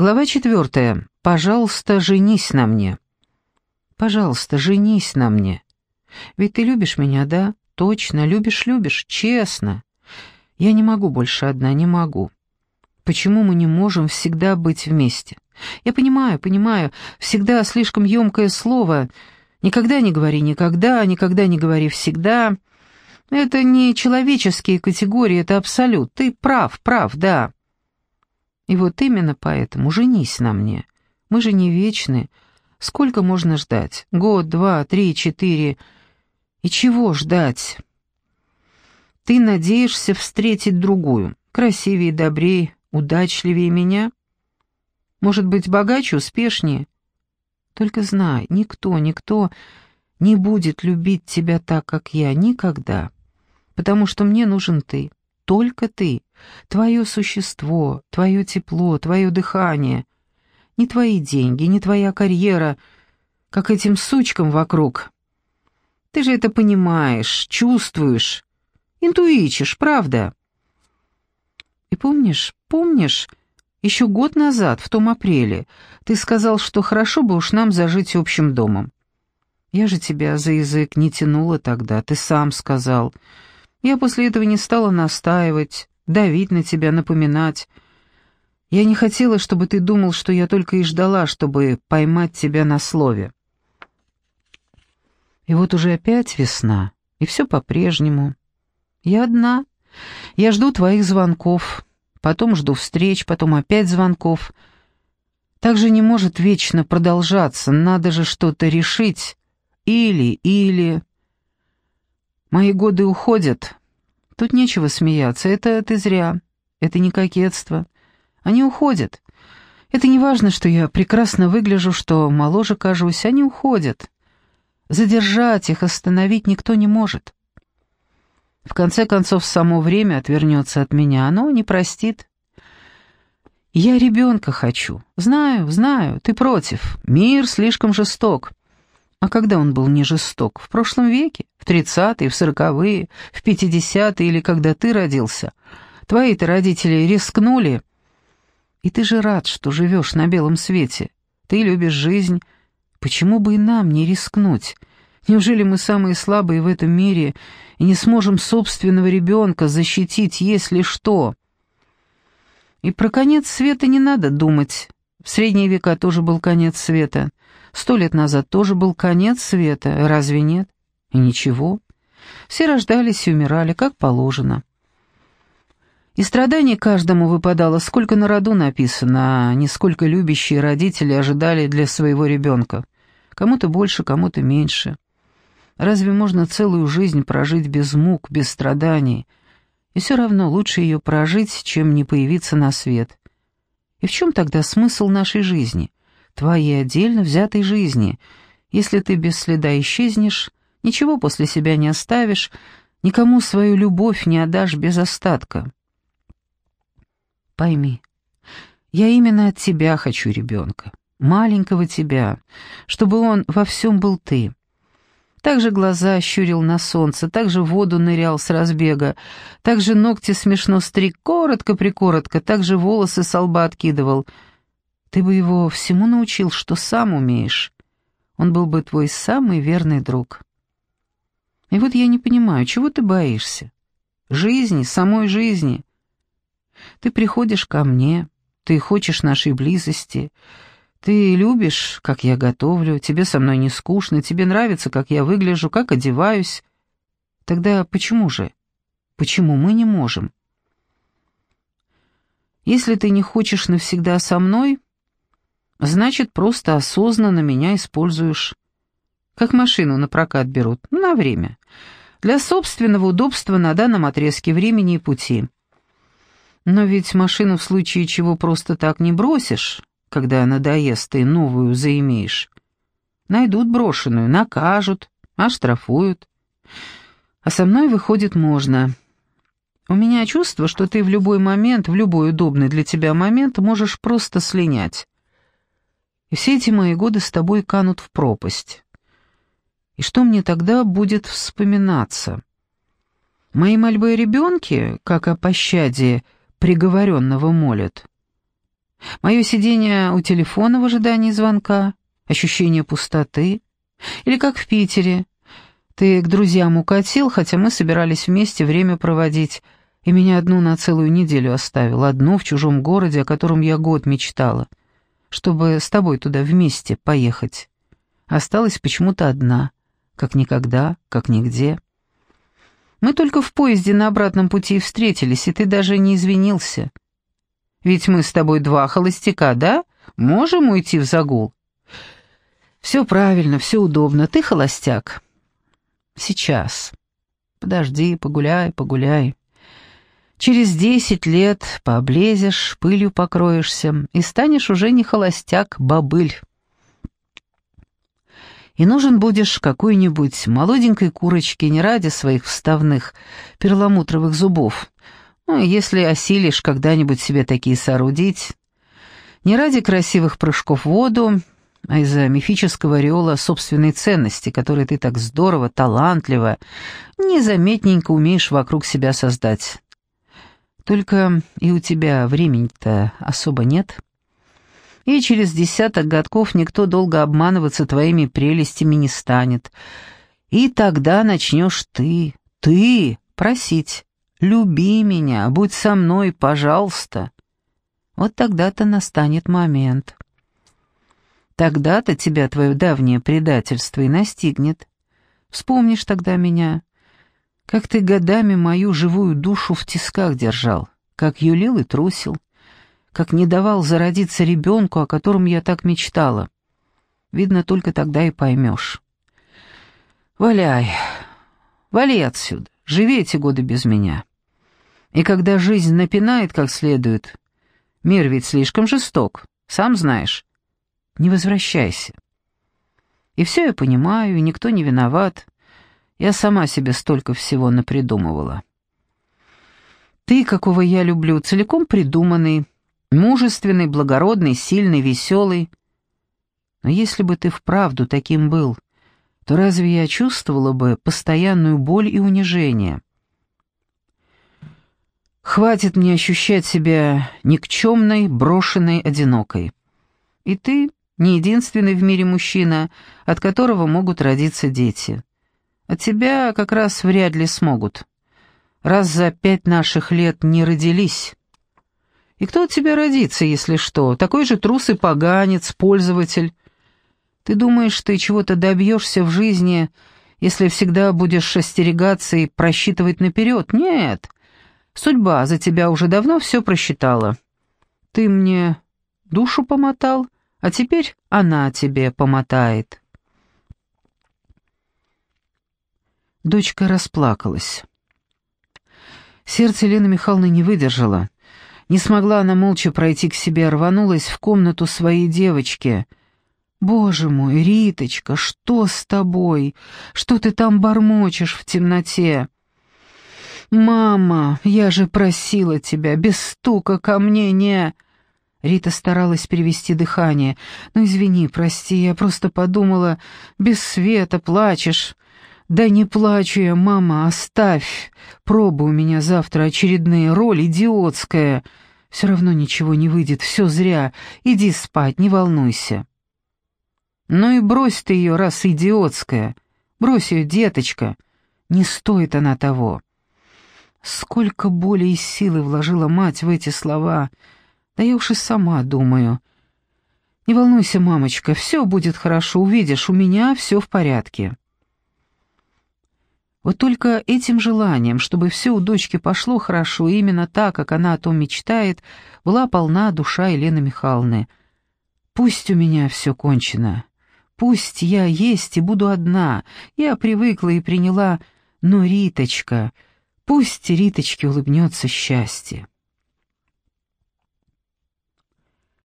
Глава четвертая. Пожалуйста, женись на мне. Пожалуйста, женись на мне. Ведь ты любишь меня, да? Точно, любишь-любишь, честно. Я не могу больше одна, не могу. Почему мы не можем всегда быть вместе? Я понимаю, понимаю, всегда слишком емкое слово. Никогда не говори никогда, никогда не говори всегда. Это не человеческие категории, это абсолют. Ты прав, прав, да. И вот именно поэтому женись на мне. Мы же не вечны. Сколько можно ждать? Год, два, три, четыре. И чего ждать? Ты надеешься встретить другую, красивее, добрее, удачливее меня? Может быть, богаче, успешнее? Только знай, никто, никто не будет любить тебя так, как я, никогда. Потому что мне нужен ты, только ты, твое существо, твое тепло, твое дыхание. Не твои деньги, не твоя карьера, как этим сучкам вокруг. Ты же это понимаешь, чувствуешь, интуичишь, правда? И помнишь, помнишь, еще год назад, в том апреле, ты сказал, что хорошо бы уж нам зажить общим домом. Я же тебя за язык не тянула тогда, ты сам сказал. Я после этого не стала настаивать, давить на тебя, напоминать. Я не хотела, чтобы ты думал, что я только и ждала, чтобы поймать тебя на слове. И вот уже опять весна, и все по-прежнему. Я одна. Я жду твоих звонков потом жду встреч, потом опять звонков. Так же не может вечно продолжаться, надо же что-то решить. Или, или... Мои годы уходят. Тут нечего смеяться, это ты зря. Это не кокетство. Они уходят. Это не важно, что я прекрасно выгляжу, что моложе кажусь, они уходят. Задержать их, остановить никто не может. В конце концов, само время отвернется от меня, оно не простит. Я ребенка хочу. Знаю, знаю, ты против. Мир слишком жесток. А когда он был не жесток? В прошлом веке? В тридцатые, в сороковые, в пятидесятые или когда ты родился? Твои-то родители рискнули. И ты же рад, что живешь на белом свете. Ты любишь жизнь. Почему бы и нам не рискнуть? Неужели мы самые слабые в этом мире и не сможем собственного ребенка защитить, если что? И про конец света не надо думать. В средние века тоже был конец света. Сто лет назад тоже был конец света, разве нет? И ничего. Все рождались и умирали, как положено. И страданий каждому выпадало, сколько на роду написано, а не сколько любящие родители ожидали для своего ребенка. Кому-то больше, кому-то меньше. Разве можно целую жизнь прожить без мук, без страданий? И все равно лучше ее прожить, чем не появиться на свет. И в чем тогда смысл нашей жизни? Твоей отдельно взятой жизни. Если ты без следа исчезнешь, ничего после себя не оставишь, никому свою любовь не отдашь без остатка. Пойми, я именно от тебя хочу ребенка, маленького тебя, чтобы он во всем был ты. Также глаза щурил на солнце, также в воду нырял с разбега, также ногти смешно стриг коротко-прикоротко, также волосы с лба откидывал. Ты бы его всему научил, что сам умеешь. Он был бы твой самый верный друг. И вот я не понимаю, чего ты боишься? Жизни, самой жизни. Ты приходишь ко мне, ты хочешь нашей близости, ты любишь, как я готовлю, тебе со мной не скучно, тебе нравится, как я выгляжу, как одеваюсь. Тогда почему же? Почему мы не можем? Если ты не хочешь навсегда со мной, значит, просто осознанно меня используешь. Как машину на прокат берут, на время. Для собственного удобства на данном отрезке времени и пути. Но ведь машину в случае чего просто так не бросишь когда надоест и новую заимеешь. Найдут брошенную, накажут, оштрафуют. А со мной, выходит, можно. У меня чувство, что ты в любой момент, в любой удобный для тебя момент можешь просто слинять. И все эти мои годы с тобой канут в пропасть. И что мне тогда будет вспоминаться? Мои мольбы о ребенке, как о пощаде приговоренного молят. Мое сидение у телефона в ожидании звонка, ощущение пустоты. Или как в Питере. Ты к друзьям укатил, хотя мы собирались вместе время проводить, и меня одну на целую неделю оставил, одну в чужом городе, о котором я год мечтала, чтобы с тобой туда вместе поехать. Осталась почему-то одна, как никогда, как нигде. Мы только в поезде на обратном пути встретились, и ты даже не извинился. Ведь мы с тобой два холостяка, да? Можем уйти в загул?» «Все правильно, все удобно. Ты холостяк». «Сейчас. Подожди, погуляй, погуляй. Через десять лет пооблезешь, пылью покроешься, и станешь уже не холостяк, бабыль. И нужен будешь какой-нибудь молоденькой курочке не ради своих вставных перламутровых зубов, ну, если осилишь когда-нибудь себе такие соорудить, не ради красивых прыжков в воду, а из-за мифического ореола собственной ценности, который ты так здорово, талантливо, незаметненько умеешь вокруг себя создать. Только и у тебя времени-то особо нет. И через десяток годков никто долго обманываться твоими прелестями не станет. И тогда начнешь ты, ты просить Люби меня, будь со мной, пожалуйста. Вот тогда-то настанет момент. Тогда-то тебя твое давнее предательство и настигнет. Вспомнишь тогда меня, как ты годами мою живую душу в тисках держал, как юлил и трусил, как не давал зародиться ребенку, о котором я так мечтала. Видно, только тогда и поймешь. Валяй, вали отсюда, живи эти годы без меня. И когда жизнь напинает как следует, мир ведь слишком жесток, сам знаешь, не возвращайся. И все я понимаю, и никто не виноват. Я сама себе столько всего напридумывала. Ты, какого я люблю, целиком придуманный, мужественный, благородный, сильный, веселый. Но если бы ты вправду таким был, то разве я чувствовала бы постоянную боль и унижение? Хватит мне ощущать себя никчемной, брошенной, одинокой. И ты не единственный в мире мужчина, от которого могут родиться дети. От тебя как раз вряд ли смогут. Раз за пять наших лет не родились. И кто от тебя родится, если что? Такой же трус и поганец, пользователь. Ты думаешь, ты чего-то добьешься в жизни, если всегда будешь остерегаться и просчитывать наперед? Нет. Судьба за тебя уже давно все просчитала. Ты мне душу помотал, а теперь она тебе помотает». Дочка расплакалась. Сердце Лены Михайловны не выдержало. Не смогла она молча пройти к себе, рванулась в комнату своей девочки. «Боже мой, Риточка, что с тобой? Что ты там бормочешь в темноте?» «Мама, я же просила тебя, без стука ко мне не...» Рита старалась перевести дыхание. «Ну, извини, прости, я просто подумала, без света плачешь». «Да не плачу я, мама, оставь. Пробы у меня завтра очередные, роль идиотская. Все равно ничего не выйдет, все зря. Иди спать, не волнуйся». «Ну и брось ты ее, раз идиотская. Брось ее, деточка. Не стоит она того». Сколько боли и силы вложила мать в эти слова. Да я уж и сама думаю. Не волнуйся, мамочка, все будет хорошо, увидишь, у меня все в порядке. Вот только этим желанием, чтобы все у дочки пошло хорошо, именно так, как она о том мечтает, была полна душа Елены Михайловны. «Пусть у меня все кончено. Пусть я есть и буду одна. Я привыкла и приняла. Но, Риточка, Пусть Риточке улыбнется счастье.